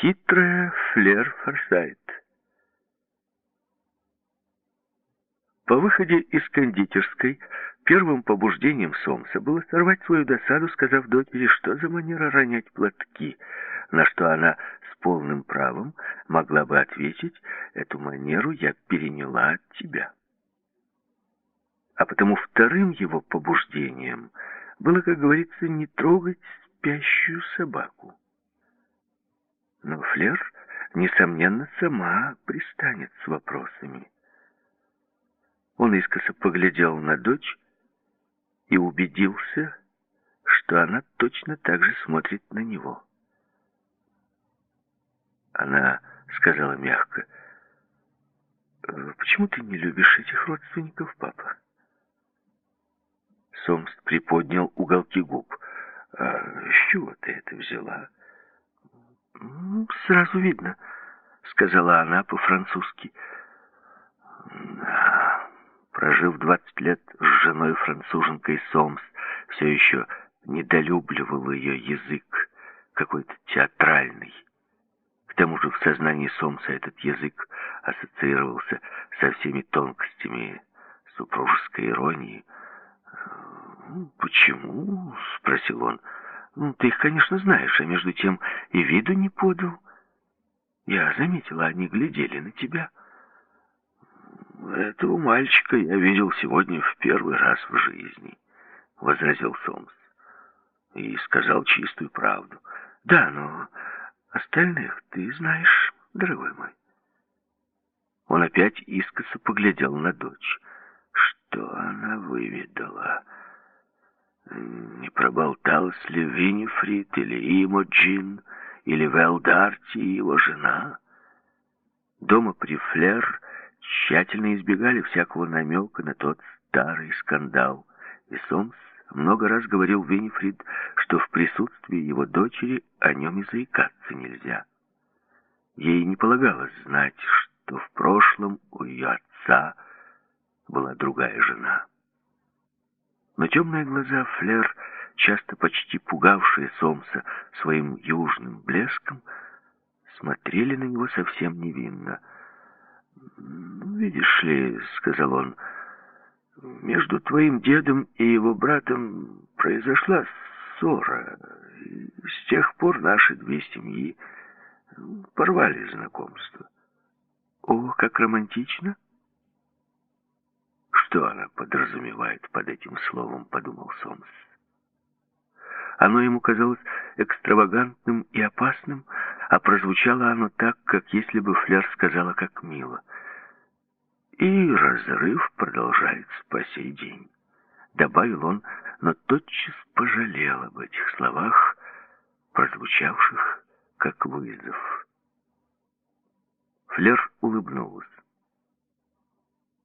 Хитрая Флер Форсайт. По выходе из кондитерской первым побуждением Сомса было сорвать свою досаду, сказав дочери, что за манера ронять платки, на что она с полным правом могла бы ответить, эту манеру я переняла от тебя. А потому вторым его побуждением было, как говорится, не трогать спящую собаку. Но Флер, несомненно, сама пристанет с вопросами. Он искоса поглядел на дочь и убедился, что она точно так же смотрит на него. Она сказала мягко, «Почему ты не любишь этих родственников, папа?» Сомс приподнял уголки губ. «А с чего ты это взяла?» «Ну, «Сразу видно», — сказала она по-французски. «Да, прожив двадцать лет с женой-француженкой Сомс, все еще недолюбливал ее язык, какой-то театральный. К тому же в сознании Сомса этот язык ассоциировался со всеми тонкостями супружеской иронии. «Почему?» — спросил он. Ну, ты их, конечно, знаешь, а между тем и виду не подал. Я заметила, они глядели на тебя. Этого мальчика я видел сегодня в первый раз в жизни, возразил Сомс. И сказал чистую правду. Да, но остальных ты знаешь, дорогой мой. Он опять искоса поглядел на дочь. Что она выведала? Не проболталась ли Винифрид или Имоджин, или Велдарти и его жена? Дома при Флер тщательно избегали всякого намека на тот старый скандал, и Сомс много раз говорил Винифрид, что в присутствии его дочери о нем и заикаться нельзя. Ей не полагалось знать, что в прошлом у ее отца была другая жена. Но темные глаза Флер, часто почти пугавшие Сомса своим южным блеском, смотрели на него совсем невинно. «Ну, «Видишь ли, — сказал он, — между твоим дедом и его братом произошла ссора. И с тех пор наши две семьи порвали знакомство». «О, как романтично!» Что она подразумевает под этим словом, подумал Сомс. Оно ему казалось экстравагантным и опасным, а прозвучало оно так, как если бы Флер сказала, как мило. И разрыв продолжается по сей день. Добавил он, но тотчас пожалел об этих словах, прозвучавших как вызов. Флер улыбнулась.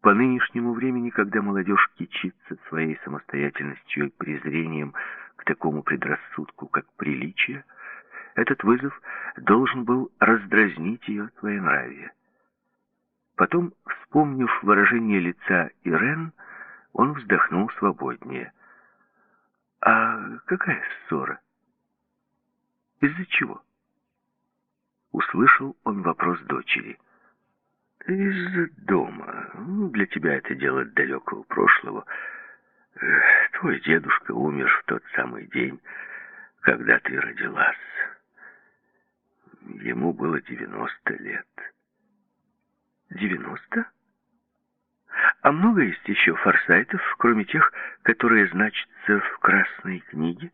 По нынешнему времени, когда молодежь кичится своей самостоятельностью и презрением к такому предрассудку, как приличие, этот вызов должен был раздразнить ее своенравие. Потом, вспомнив выражение лица Ирен, он вздохнул свободнее. «А какая ссора? Из-за чего?» Услышал он вопрос дочери. Из дома. Ну, для тебя это дело далекого прошлого. Твой дедушка умер в тот самый день, когда ты родилась. Ему было 90 лет. 90? А много есть еще форсайтов, кроме тех, которые значатся в Красной книге?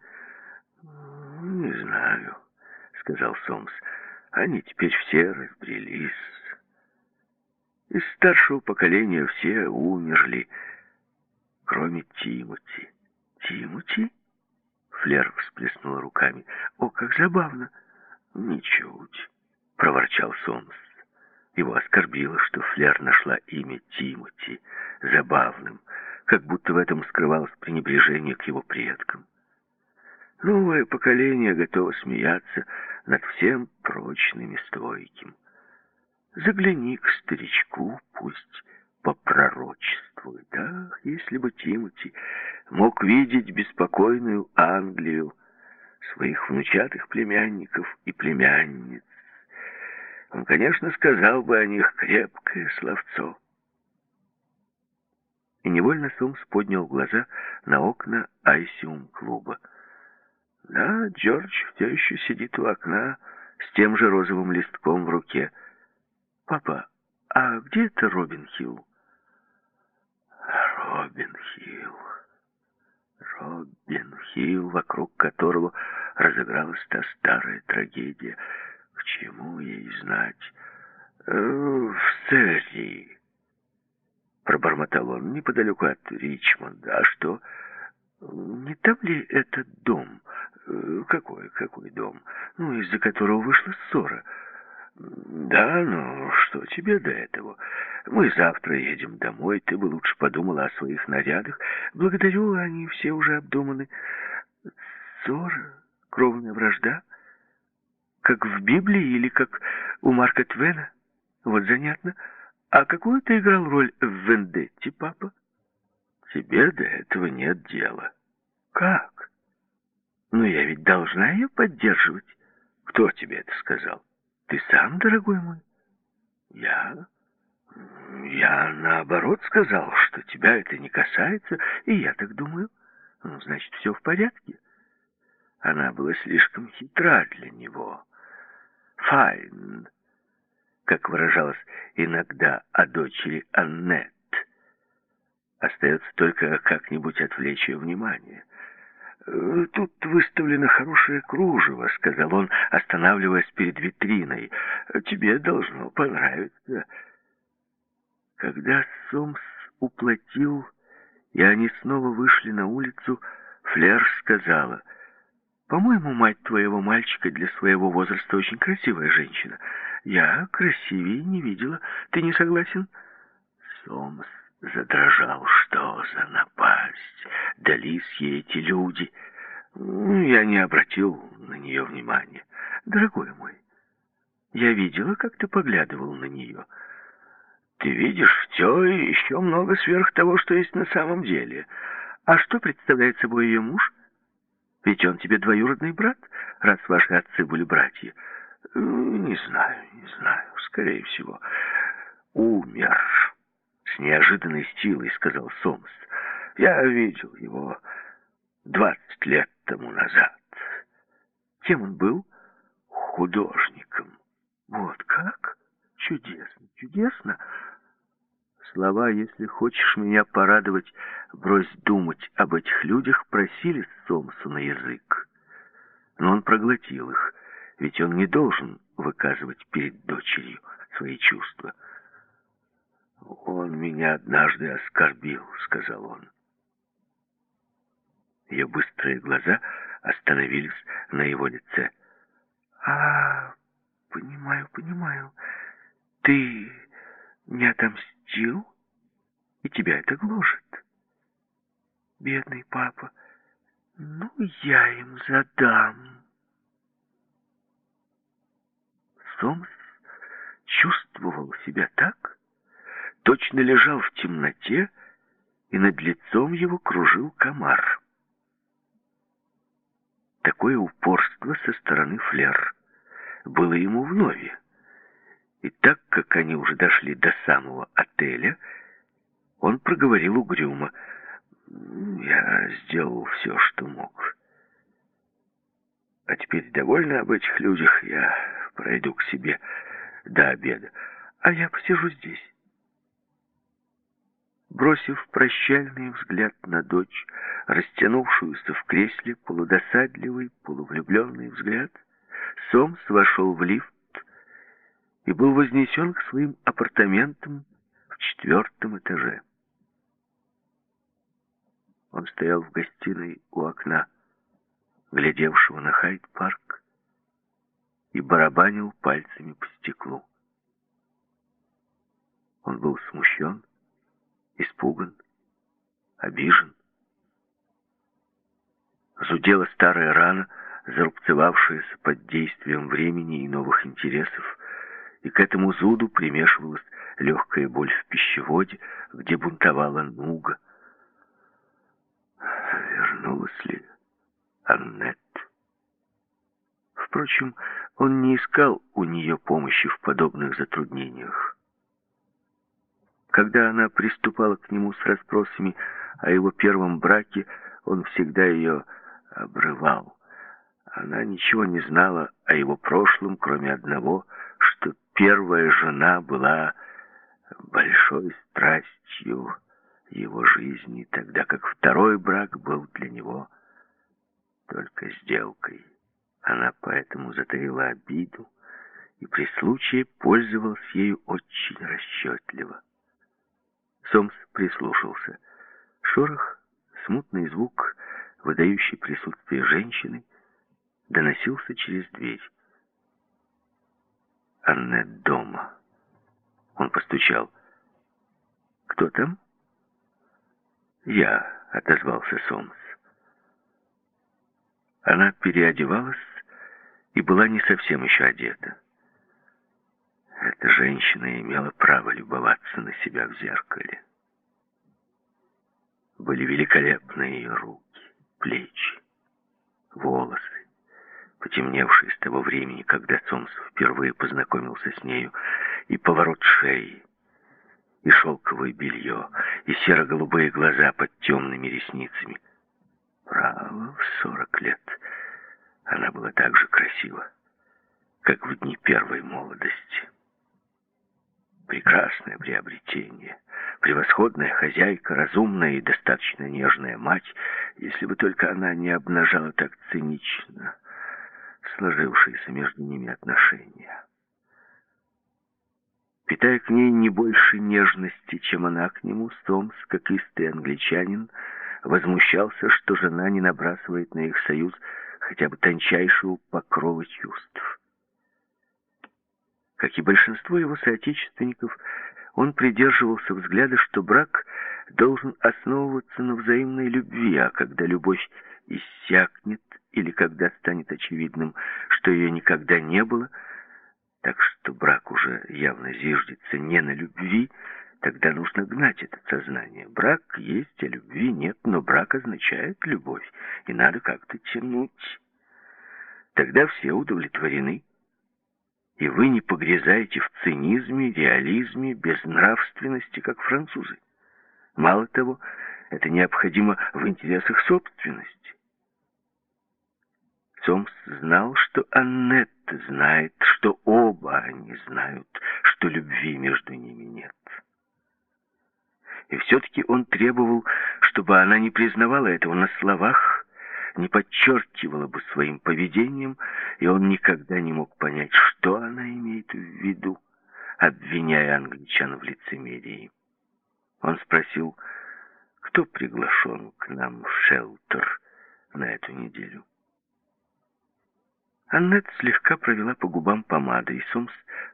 Не знаю, сказал Сомс. Они теперь все разбрелись. Из старшего поколения все умерли, кроме Тимоти. Тимоти? Флер всплеснула руками. О, как забавно! Ничуть, проворчал Сомс. Его оскорбило, что Флер нашла имя Тимоти забавным, как будто в этом скрывалось пренебрежение к его предкам. Новое поколение готово смеяться над всем прочным и стойким. Загляни к старичку, пусть попророчествует. Ах, если бы Тимоти мог видеть беспокойную Англию, своих внучатых племянников и племянниц, он, конечно, сказал бы о них крепкое словцо. И невольно Сумс поднял глаза на окна Айсиум-клуба. Да, Джордж все еще сидит у окна с тем же розовым листком в руке. «Папа, а где это Робин Хилл?» Робин Хилл. Робин Хилл, вокруг которого разыгралась та старая трагедия. К чему ей знать? Э, в Сэрии. Пробормотал он неподалеку от Ричмонда. А что? Не там ли этот дом? Э, какой, какой дом? Ну, из-за которого вышла ссора. Да, ну что тебе до этого? Мы завтра едем домой, ты бы лучше подумала о своих нарядах. Благодарю, они все уже обдуманы. Ссора, кровная вражда? Как в Библии или как у Марка Твена? Вот занятно. А какую ты играл роль в Вендетте, папа? Тебе до этого нет дела. Как? Ну, я ведь должна ее поддерживать. Кто тебе это сказал? Ты сам, дорогой мой? Я... Я, наоборот, сказал, что тебя это не касается, и я так думаю. Ну, значит, все в порядке. Она была слишком хитра для него. Файн, как выражалась иногда о дочери Аннет. Остается только как-нибудь отвлечь ее внимание. «Э, «Тут выставлено хорошее кружево», — сказал он, останавливаясь перед витриной. «Тебе должно понравиться». Когда Сомс уплатил, и они снова вышли на улицу, Флер сказала, «По-моему, мать твоего мальчика для своего возраста очень красивая женщина. Я красивее не видела. Ты не согласен?» Сомс задрожал. Что за напасть? Дались ей эти люди. Ну, я не обратил на нее внимания. Дорогой мой, я видела, как ты поглядывал на нее. Ты видишь все и еще много сверх того, что есть на самом деле. А что представляет собой ее муж? Ведь он тебе двоюродный брат, раз ваши отцы были братья. Не знаю, не знаю, скорее всего. Умер с неожиданной силой, сказал Сомс. Я видел его двадцать лет тому назад. Кем он был? Художником. Вот как? Чудесно, чудесно. Слова «если хочешь меня порадовать, брось думать об этих людях» просили Сомсу на язык. Но он проглотил их, ведь он не должен выказывать перед дочерью свои чувства. «Он меня однажды оскорбил», — сказал он. Ее быстрые глаза остановились на его лице. «А, понимаю, понимаю. Ты не отомстил, и тебя это гложет. Бедный папа, ну, я им задам». Сомс чувствовал себя так, точно лежал в темноте, и над лицом его кружил комар. Такое упорство со стороны Флер было ему вновь. И так как они уже дошли до самого отеля, он проговорил угрюмо. «Я сделал все, что мог. А теперь довольно об этих людях. Я пройду к себе до обеда, а я посижу здесь». Бросив прощальный взгляд на дочь, растянувшуюся в кресле, полудосадливый, полувлюбленный взгляд, Сомс вошел в лифт и был вознесен к своим апартаментам в четвертом этаже. Он стоял в гостиной у окна, глядевшего на Хайд-парк, и барабанил пальцами по стеклу. Он был смущен, испуган, обижен. Зудела старая рана, зарубцевавшаяся под действием времени и новых интересов, и к этому зуду примешивалась легкая боль в пищеводе, где бунтовала нуга. Вернулась ли Аннет? Впрочем, Он не искал у нее помощи в подобных затруднениях. Когда она приступала к нему с расспросами о его первом браке, он всегда ее обрывал. Она ничего не знала о его прошлом, кроме одного, что первая жена была большой страстью его жизни, тогда как второй брак был для него только сделкой. Она поэтому затаила обиду и при случае пользовалась ею очень расчетливо. Сомс прислушался. Шорох, смутный звук, выдающий присутствие женщины, доносился через дверь. Аннет дома. Он постучал. «Кто там?» «Я», — отозвался Сомс. Она переодевалась и была не совсем еще одета. Эта женщина имела право любоваться на себя в зеркале. Были великолепны ее руки, плечи, волосы, потемневшие с того времени, когда Сомс впервые познакомился с нею, и поворот шеи, и шелковое белье, и серо-голубые глаза под темными ресницами. Право, в сорок лет она была так же красива, как в дни первой молодости. Прекрасное приобретение, превосходная хозяйка, разумная и достаточно нежная мать, если бы только она не обнажала так цинично сложившиеся между ними отношения питая к ней не больше нежности, чем она к нему, Сомс, как истый англичанин, возмущался, что жена не набрасывает на их союз хотя бы тончайшего покрова чувств. Как и большинство его соотечественников, он придерживался взгляда, что брак должен основываться на взаимной любви, а когда любовь иссякнет или когда станет очевидным, что ее никогда не было – так что брак уже явно зиждется не на любви, тогда нужно гнать это сознание. Брак есть, а любви нет, но брак означает любовь, и надо как-то тянуть. Тогда все удовлетворены. И вы не погрязаете в цинизме, реализме, безнравственности, как французы. Мало того, это необходимо в интересах собственности. Сомс знал, что Аннет знает, что оба они знают, что любви между ними нет. И все-таки он требовал, чтобы она не признавала этого на словах, не подчеркивала бы своим поведением, и он никогда не мог понять, что она имеет в виду, обвиняя англичан в лицемерии. Он спросил, кто приглашен к нам в шелтер на эту неделю. Аннет слегка провела по губам помадой, и Сомс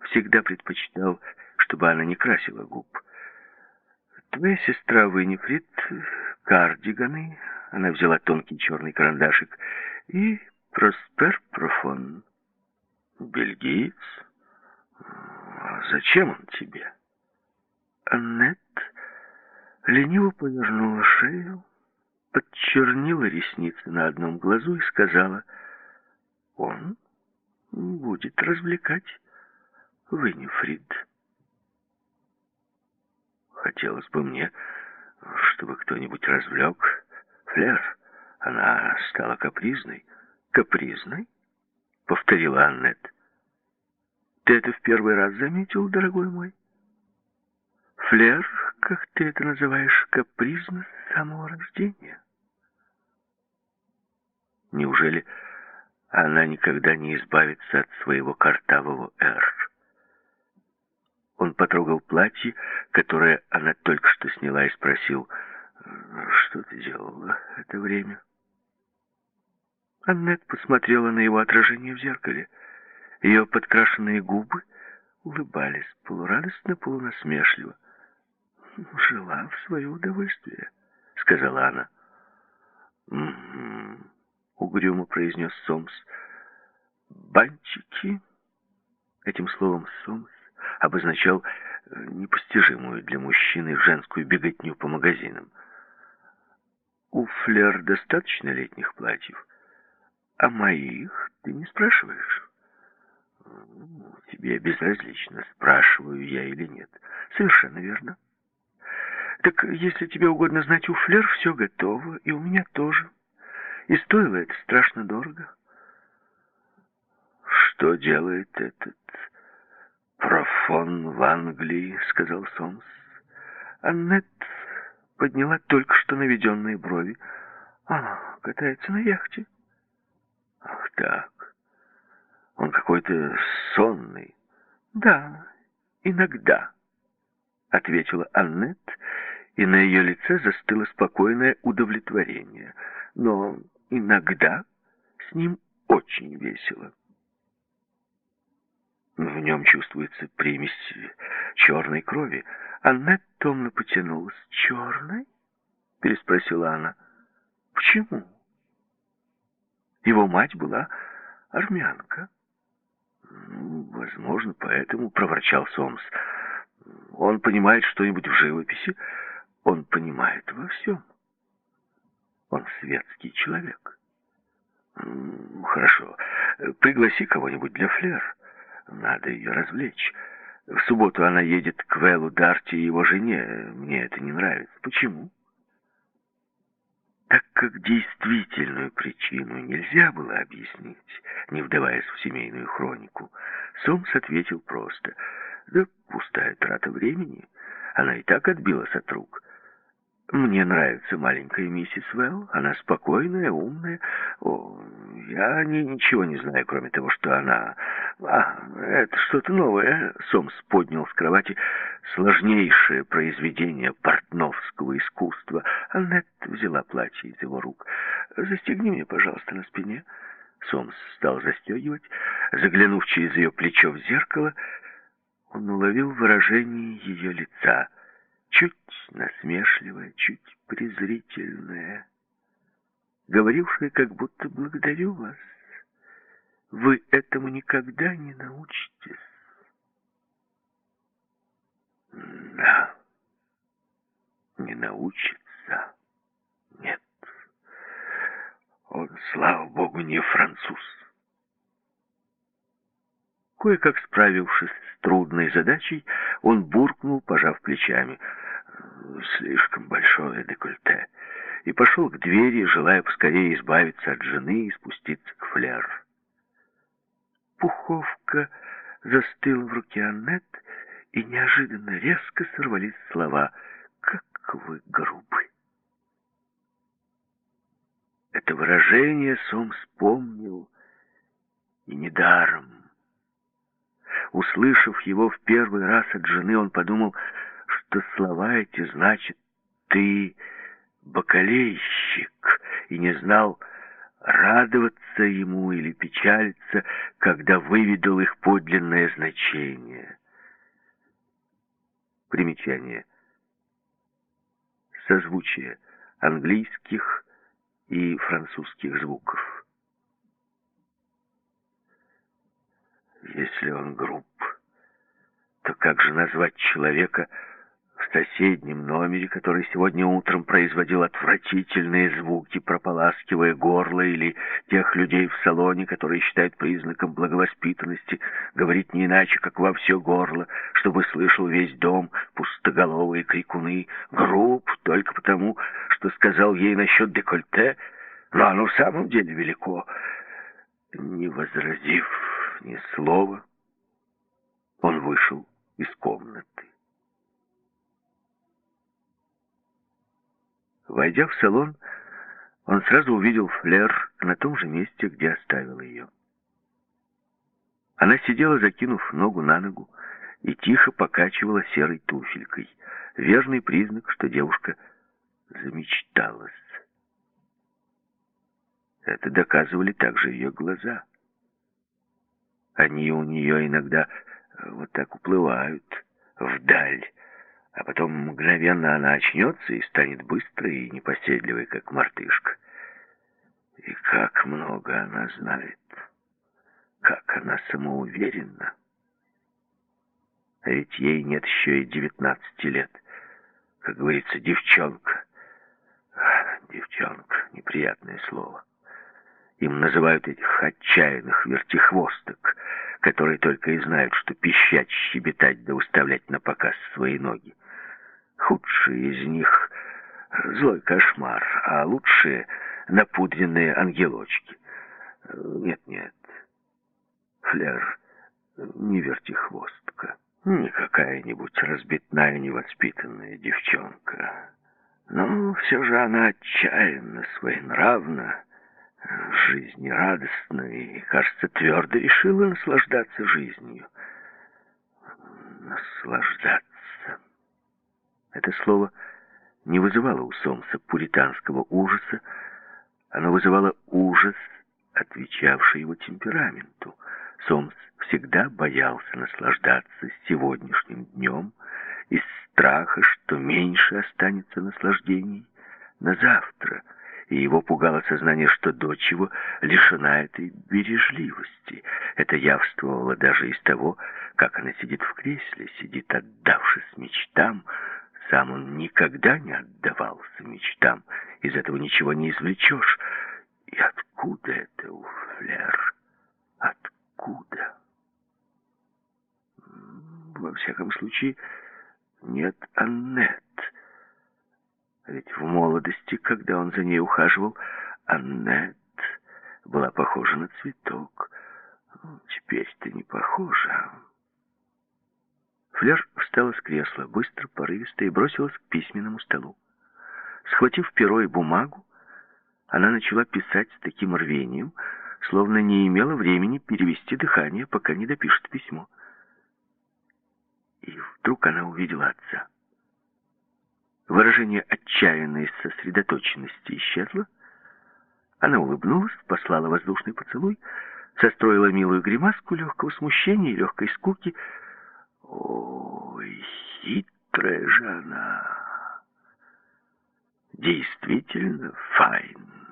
всегда предпочитал, чтобы она не красила губ. «Твоя сестра Виннифрид, кардиганы», она взяла тонкий черный карандашик, и Проспер Профон. «Бельгиец? А зачем он тебе?» Аннет лениво повернула шею, подчернила ресницы на одном глазу и сказала — он будет развлекать Виннифрид. Хотелось бы мне, чтобы кто-нибудь развлек Флер. Она стала капризной. Капризной? Повторила Аннет. Ты это в первый раз заметил, дорогой мой? Флер, как ты это называешь, капризно с самого рождения. Неужели она никогда не избавится от своего картавого «Р». Он потрогал платье, которое она только что сняла, и спросил, «Что ты делала это время?» Аннет посмотрела на его отражение в зеркале. Ее подкрашенные губы улыбались полурадостно, полунасмешливо. «Жила в свое удовольствие», — сказала она. «Угу» угрюмо произнес Сомс. «Банчики?» Этим словом Сомс обозначал э, непостижимую для мужчины женскую беготню по магазинам. «У Флер достаточно летних платьев, а моих ты не спрашиваешь?» тебе безразлично, спрашиваю я или нет. Совершенно верно. Так, если тебе угодно знать, у Флер все готово, и у меня тоже. И стоило это страшно дорого. Что делает этот профон в Англии, сказал Сомс. Аннет подняла только что наведенные брови. А, катается на яхте. Ах так. Он какой-то сонный. Да, иногда, ответила Аннет, и на ее лице застыло спокойное удовлетворение. Но иногда с ним очень весело. В нем чувствуется примесь черной крови. Аннет томно потянулась. «Черной?» — переспросила она. «Почему?» Его мать была армянка. «Возможно, поэтому», — проворчал Сомс. «Он понимает что-нибудь в живописи, он понимает во всем. Он светский человек». «Хорошо, пригласи кого-нибудь для флер». Надо ее развлечь. В субботу она едет к Вэллу Дарти и его жене. Мне это не нравится. Почему? Так как действительную причину нельзя было объяснить, не вдаваясь в семейную хронику, Сомс ответил просто. Да пустая трата времени. Она и так отбилась от рук. Мне нравится маленькая миссис Вэлл. Она спокойная, умная. О, я не, ничего не знаю, кроме того, что она... А, это что-то новое. Сомс поднял с кровати сложнейшее произведение портновского искусства. Аннет взяла платье из его рук. «Застегни мне, пожалуйста, на спине». Сомс стал застегивать. Заглянув через ее плечо в зеркало, он уловил выражение ее лица — чуть насмешливая, чуть презрительная, говорившая, как будто «благодарю вас, вы этому никогда не научитесь». Да, не научится, нет. Он, слава богу, не француз. Кое-как справившись с трудной задачей, он буркнул, пожав плечами. «Слишком большое декольте» и пошел к двери, желая поскорее избавиться от жены и спуститься к флер. Пуховка застыла в руке Аннет, и неожиданно резко сорвались слова «Как вы грубы!» Это выражение Сом вспомнил, и недаром. Услышав его в первый раз от жены, он подумал, что слова эти значат «ты бакалейщик» и не знал, радоваться ему или печалиться, когда выведал их подлинное значение. Примечание. Созвучие английских и французских звуков. Если он груб, то как же назвать человека соседнем номере, который сегодня утром производил отвратительные звуки, прополаскивая горло, или тех людей в салоне, которые считают признаком благовоспитанности говорить не иначе, как во все горло, чтобы слышал весь дом пустоголовые крикуны, груб только потому, что сказал ей насчет декольте, но оно в самом деле велико. Не возразив ни слова, он вышел из комнаты. Войдя в салон, он сразу увидел Флер на том же месте, где оставил ее. Она сидела, закинув ногу на ногу, и тихо покачивала серой туфелькой. Верный признак, что девушка замечталась. Это доказывали также ее глаза — они у нее иногда э, вот так уплывают вдаль, а потом мгновенно она очнется и станет быстрой и непоседливой, как мартышка. И как много она знает, как она самоуверенна. А ведь ей нет еще и девятнадцати лет. Как говорится, девчонка. Девчонка, неприятное слово. Им называют этих отчаянных вертихвосток, которые только и знают, что пищать, щебетать да уставлять на показ свои ноги. Худшие из них — злой кошмар, а лучшие — напудренные ангелочки. Нет-нет, Флер не вертихвостка, не какая-нибудь разбитная невоспитанная девчонка. Но все же она отчаянно, своенравна, жизнерадостна и, кажется, твердо решила наслаждаться жизнью. Наслаждаться. Это слово не вызывало у Сомса пуританского ужаса, оно вызывало ужас, отвечавший его темпераменту. Сомс всегда боялся наслаждаться сегодняшним днем из страха, что меньше останется наслаждений на завтра — и его пугало сознание, что дочь его лишена этой бережливости. Это явствовало даже из того, как она сидит в кресле, сидит, отдавшись мечтам. Сам он никогда не отдавался мечтам, из этого ничего не извлечешь. И откуда это у Флер? Откуда? Во всяком случае, нет Аннет. А ведь в молодости, когда он за ней ухаживал, Аннет была похожа на цветок. Ну, теперь ты не похожа. Флер встала с кресла, быстро, порывисто, и бросилась к письменному столу. Схватив перо и бумагу, она начала писать с таким рвением, словно не имела времени перевести дыхание, пока не допишет письмо. И вдруг она увидела отца. Выражение отчаянной сосредоточенности исчезло. Она улыбнулась, послала воздушный поцелуй, состроила милую гримаску легкого смущения и легкой скуки. Ой, хитрая же она! Действительно, файн.